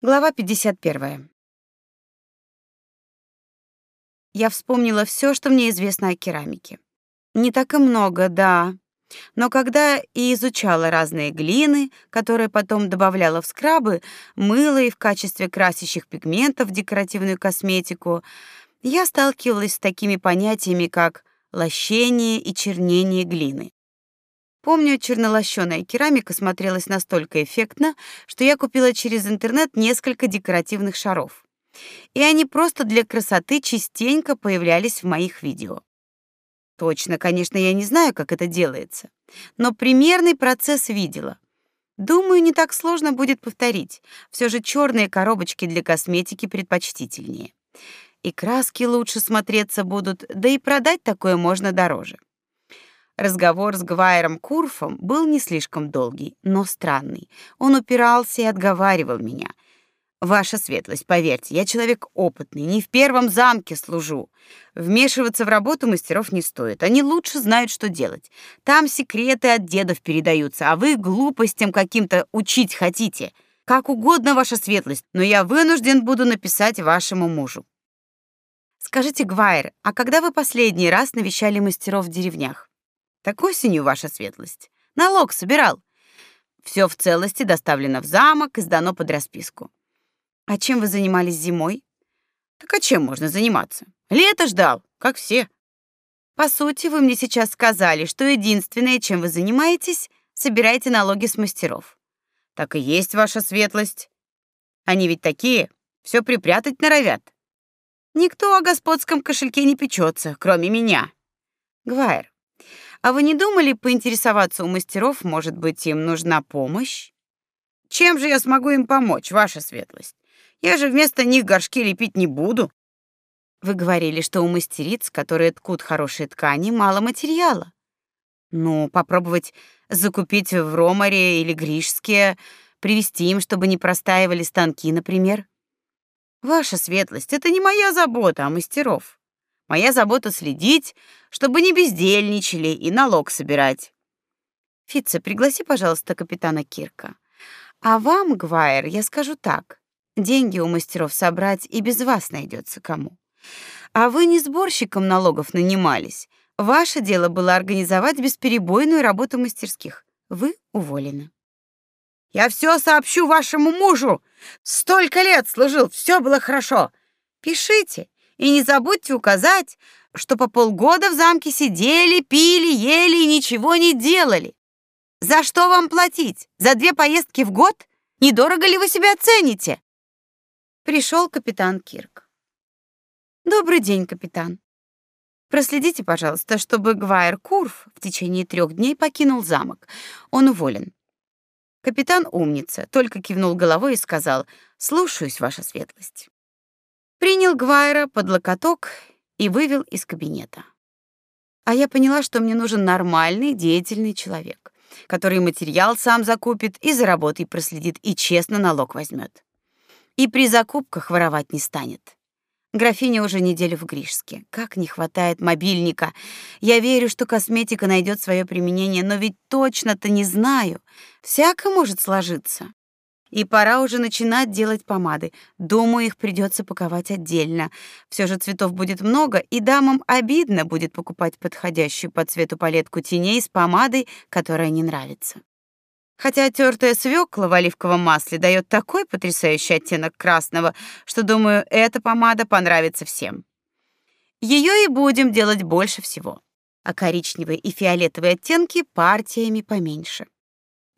Глава 51. Я вспомнила все, что мне известно о керамике. Не так и много, да. Но когда и изучала разные глины, которые потом добавляла в скрабы, мыла и в качестве красящих пигментов декоративную косметику, я сталкивалась с такими понятиями, как лощение и чернение глины. Помню, чернолощёная керамика смотрелась настолько эффектно, что я купила через интернет несколько декоративных шаров. И они просто для красоты частенько появлялись в моих видео. Точно, конечно, я не знаю, как это делается, но примерный процесс видела. Думаю, не так сложно будет повторить. Все же черные коробочки для косметики предпочтительнее. И краски лучше смотреться будут, да и продать такое можно дороже. Разговор с Гвайером Курфом был не слишком долгий, но странный. Он упирался и отговаривал меня. Ваша светлость, поверьте, я человек опытный, не в первом замке служу. Вмешиваться в работу мастеров не стоит. Они лучше знают, что делать. Там секреты от дедов передаются, а вы глупостям каким-то учить хотите. Как угодно, ваша светлость, но я вынужден буду написать вашему мужу. Скажите, Гвайер, а когда вы последний раз навещали мастеров в деревнях? Так осенью, ваша светлость. Налог собирал. Все в целости доставлено в замок и сдано под расписку. А чем вы занимались зимой? Так а чем можно заниматься? Лето ждал, как все. По сути, вы мне сейчас сказали, что единственное, чем вы занимаетесь, собираете налоги с мастеров. Так и есть ваша светлость. Они ведь такие, все припрятать норовят. Никто о господском кошельке не печется, кроме меня. Гвайр, а вы не думали поинтересоваться у мастеров, может быть, им нужна помощь? Чем же я смогу им помочь, ваша светлость? Я же вместо них горшки лепить не буду. Вы говорили, что у мастериц, которые ткут хорошие ткани, мало материала. Ну, попробовать закупить в Ромаре или Гришске, привезти им, чтобы не простаивали станки, например. Ваша светлость, это не моя забота, а мастеров. Моя забота следить, чтобы не бездельничали и налог собирать. Фитца, пригласи, пожалуйста, капитана Кирка. А вам, Гвайер, я скажу так: деньги у мастеров собрать и без вас найдется кому. А вы не сборщиком налогов нанимались. Ваше дело было организовать бесперебойную работу мастерских. Вы уволены. Я все сообщу вашему мужу. Столько лет служил, все было хорошо. Пишите, и не забудьте указать, что по полгода в замке сидели, пили, ели и ничего не делали. За что вам платить? За две поездки в год? Недорого ли вы себя цените? Пришел капитан Кирк. Добрый день, капитан. Проследите, пожалуйста, чтобы Гвайер Курф в течение трех дней покинул замок. Он уволен. Капитан умница, только кивнул головой и сказал: "Слушаюсь, ваша светлость" принял Гвайра под локоток и вывел из кабинета. А я поняла, что мне нужен нормальный, деятельный человек, который материал сам закупит и за работой проследит и честно налог возьмет. И при закупках воровать не станет. Графиня уже неделю в Гришске. Как не хватает мобильника. Я верю, что косметика найдет свое применение, но ведь точно-то не знаю. Всяко может сложиться. И пора уже начинать делать помады. Думаю, их придется паковать отдельно. Все же цветов будет много, и дамам обидно будет покупать подходящую по цвету палетку теней с помадой, которая не нравится. Хотя тертая свекла в оливковом масле дает такой потрясающий оттенок красного, что, думаю, эта помада понравится всем. Ее и будем делать больше всего. А коричневые и фиолетовые оттенки партиями поменьше.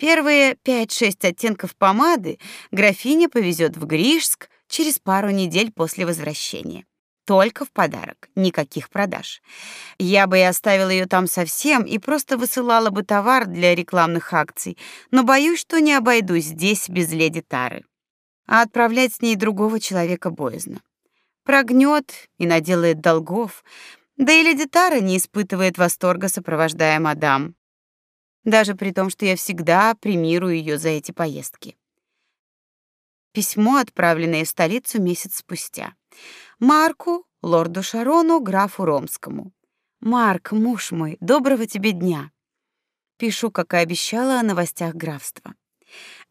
Первые 5-6 оттенков помады графиня повезет в Гришск через пару недель после возвращения. Только в подарок, никаких продаж. Я бы и оставила ее там совсем и просто высылала бы товар для рекламных акций, но боюсь, что не обойдусь здесь без леди Тары. А отправлять с ней другого человека боязно. Прогнет и наделает долгов, да и леди Тара не испытывает восторга, сопровождая мадам даже при том, что я всегда премирую ее за эти поездки. Письмо, отправленное в столицу месяц спустя. Марку, лорду Шарону, графу Ромскому. Марк, муж мой, доброго тебе дня. Пишу, как и обещала, о новостях графства.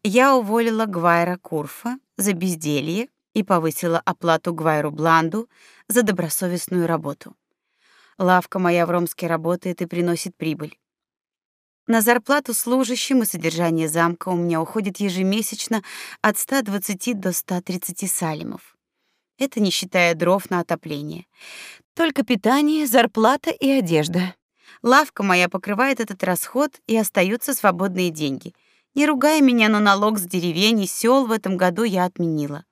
Я уволила Гвайра Курфа за безделье и повысила оплату Гвайру Бланду за добросовестную работу. Лавка моя в Ромске работает и приносит прибыль. На зарплату служащим и содержание замка у меня уходит ежемесячно от 120 до 130 салимов. Это не считая дров на отопление. Только питание, зарплата и одежда. Лавка моя покрывает этот расход, и остаются свободные деньги. Не ругай меня, но налог с деревень и сел в этом году я отменила.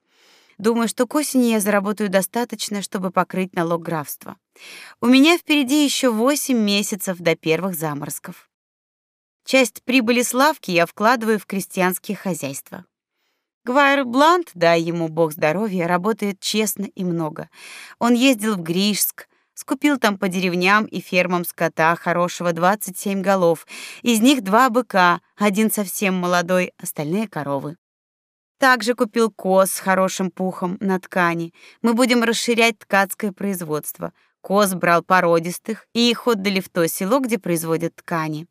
Думаю, что к осени я заработаю достаточно, чтобы покрыть налог графства. У меня впереди еще 8 месяцев до первых заморозков. Часть прибыли с лавки я вкладываю в крестьянские хозяйства. Гвайр Блант, дай ему бог здоровья, работает честно и много. Он ездил в Гришск, скупил там по деревням и фермам скота хорошего 27 голов. Из них два быка, один совсем молодой, остальные коровы. Также купил коз с хорошим пухом на ткани. Мы будем расширять ткацкое производство. Коз брал породистых, и их отдали в то село, где производят ткани.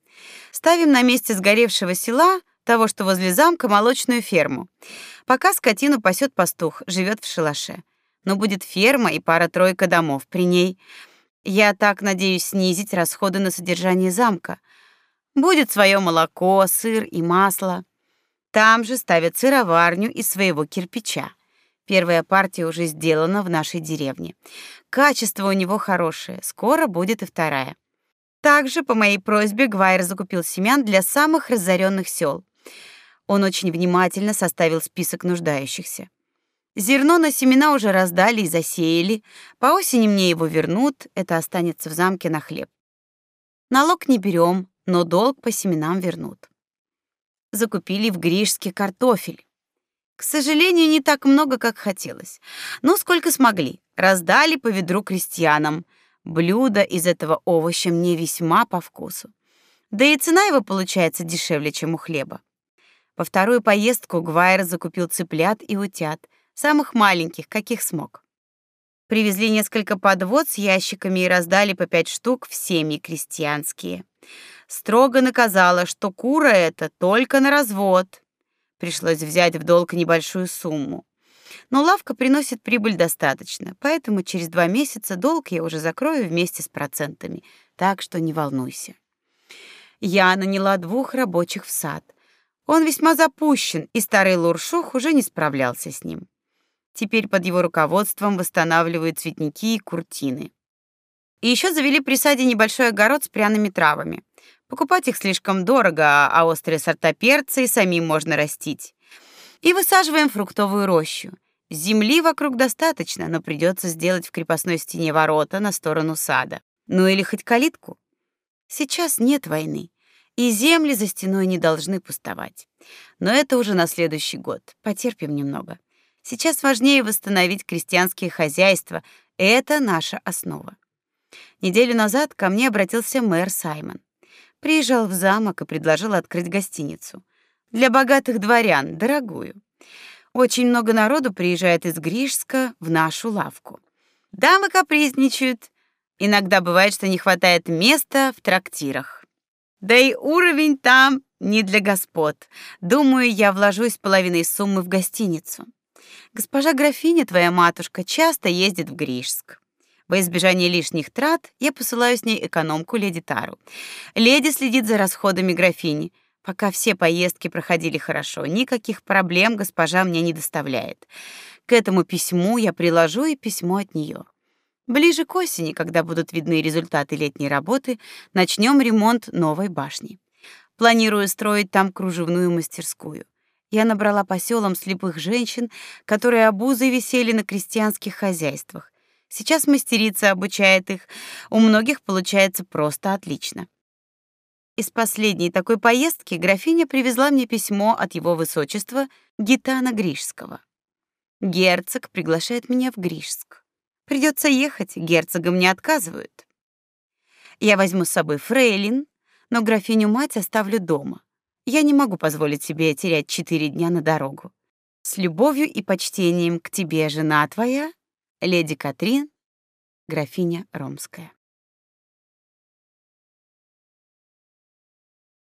Ставим на месте сгоревшего села того, что возле замка, молочную ферму. Пока скотину пасет пастух, живет в шалаше. Но будет ферма и пара-тройка домов при ней. Я так надеюсь снизить расходы на содержание замка. Будет свое молоко, сыр и масло. Там же ставят сыроварню из своего кирпича. Первая партия уже сделана в нашей деревне. Качество у него хорошее, скоро будет и вторая. Также по моей просьбе Гвайр закупил семян для самых разоренных сел. Он очень внимательно составил список нуждающихся. Зерно на семена уже раздали и засеяли. По осени мне его вернут, это останется в замке на хлеб. Налог не берем, но долг по семенам вернут. Закупили в Гришске картофель. К сожалению, не так много, как хотелось. Но сколько смогли. Раздали по ведру крестьянам. Блюдо из этого овоща мне весьма по вкусу. Да и цена его получается дешевле, чем у хлеба. Во вторую поездку Гвайр закупил цыплят и утят, самых маленьких, каких смог. Привезли несколько подвод с ящиками и раздали по пять штук в семьи крестьянские. Строго наказала, что кура это только на развод. Пришлось взять в долг небольшую сумму. Но лавка приносит прибыль достаточно, поэтому через два месяца долг я уже закрою вместе с процентами, так что не волнуйся. Я наняла двух рабочих в сад. Он весьма запущен, и старый Луршух уже не справлялся с ним. Теперь под его руководством восстанавливают цветники и куртины. И еще завели при саде небольшой огород с пряными травами. Покупать их слишком дорого, а острые сорта перца и самим можно растить. И высаживаем фруктовую рощу. Земли вокруг достаточно, но придется сделать в крепостной стене ворота на сторону сада. Ну или хоть калитку. Сейчас нет войны и земли за стеной не должны пустовать. Но это уже на следующий год. Потерпим немного. Сейчас важнее восстановить крестьянские хозяйства. Это наша основа. Неделю назад ко мне обратился мэр Саймон. Приезжал в замок и предложил открыть гостиницу. Для богатых дворян, дорогую. Очень много народу приезжает из Гришска в нашу лавку. Дамы капризничают. Иногда бывает, что не хватает места в трактирах. Да и уровень там не для господ. Думаю, я вложусь половиной суммы в гостиницу. Госпожа графиня, твоя матушка, часто ездит в Гришск. Во избежание лишних трат я посылаю с ней экономку леди Тару. Леди следит за расходами графини. Пока все поездки проходили хорошо, никаких проблем госпожа мне не доставляет. К этому письму я приложу и письмо от нее. Ближе к осени, когда будут видны результаты летней работы, начнем ремонт новой башни. Планирую строить там кружевную мастерскую. Я набрала по селам слепых женщин, которые обузой висели на крестьянских хозяйствах. Сейчас мастерица обучает их. У многих получается просто отлично. Из последней такой поездки графиня привезла мне письмо от его высочества Гитана Гришского. Герцог приглашает меня в Гришск. Придется ехать, герцогам не отказывают. Я возьму с собой фрейлин, но графиню-мать оставлю дома. Я не могу позволить себе терять четыре дня на дорогу. С любовью и почтением к тебе, жена твоя, леди Катрин, графиня Ромская.